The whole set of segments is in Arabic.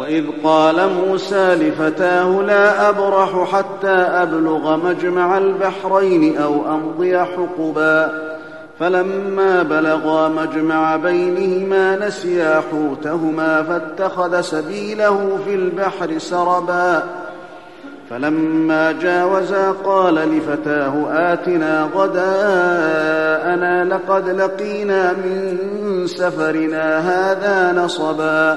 وإذ قال موسى لفتاه لا أبرح حتى أبلغ مجمع البحرين أو أمضي حقبا. فلما بلغا مجمع بينهما نسيا حوتهما فاتخذ سبيله في البحر سربا. فلما جاوزا قال لفتاه آتنا غداءنا لقد لقينا من سفرنا هذا نصبا.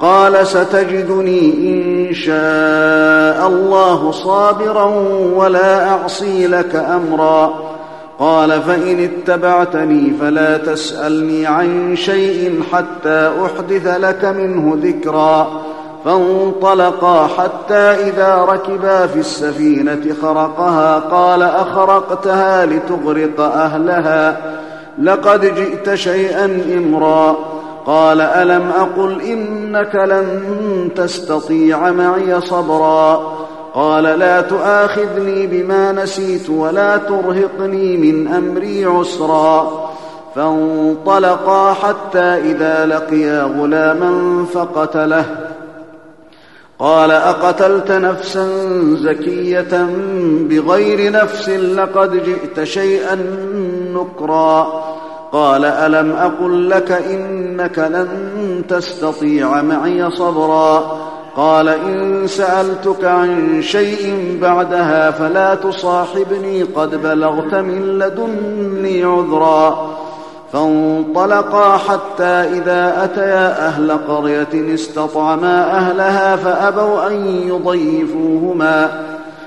قال ستجدني إن شاء الله صابرا ولا أعصي لك أمرا. قال فإن اتبعتني فلا تسألني عن شيء حتى أحدث لك منه ذكرا. فانطلقا حتى إذا ركبا في السفينة خرقها قال أخرقتها لتغرق أهلها. لقد جئت شيئا إمرا. قال ألم أقل إنك لن تستطيع معي صبرا قال لا تؤاخذني بما نسيت ولا ترهقني من أمري عسرا فانطلقا حتى إذا لقيا غلاما فقتله قال أقتلت نفسا زكية بغير نفس لقد جئت شيئا نكرا قال ألم أقل لك إنك لن تستطيع معي صبرا قال إن سألتك عن شيء بعدها فلا تصاحبني قد بلغت من لدني عذرا فانطلقا حتى إذا أتيا أهل قرية استطعما أهلها فأبوا أن يضيفوهما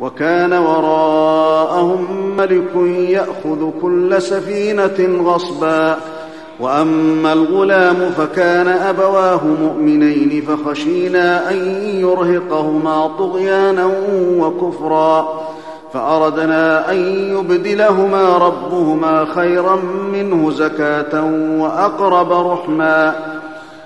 وكان وراءهم ملك يأخذ كل سفينة غصبا. وأما الغلام فكان أبواه مؤمنين فخشينا أن يرهقهما طغيانا وكفرا. فأردنا أن يبدلهما ربهما خيرا منه زكاة وأقرب رحما.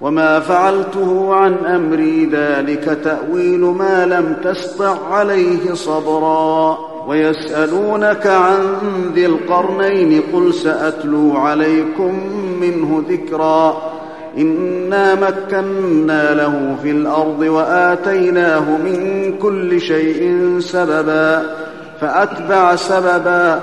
وما فعلته عن أمري ذلك تأويل ما لم تسطع عليه صبرا. ويسألونك عن ذي القرنين قل سأتلو عليكم منه ذكرا. إنا مكنا له في الأرض وآتيناه من كل شيء سببا. فأتبع سببا.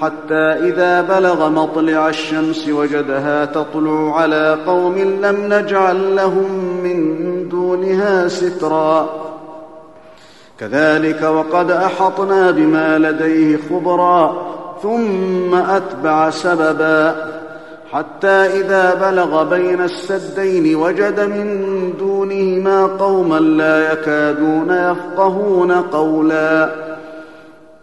حتى إذا بلغ مطلع الشمس وجدها تطلع على قوم لم نجعل لهم من دونها سترا. كذلك وقد أحطنا بما لديه خبرا ثم أتبع سببا. حتى إذا بلغ بين السدين وجد من دونهما قوما لا يكادون يفقهون قولا.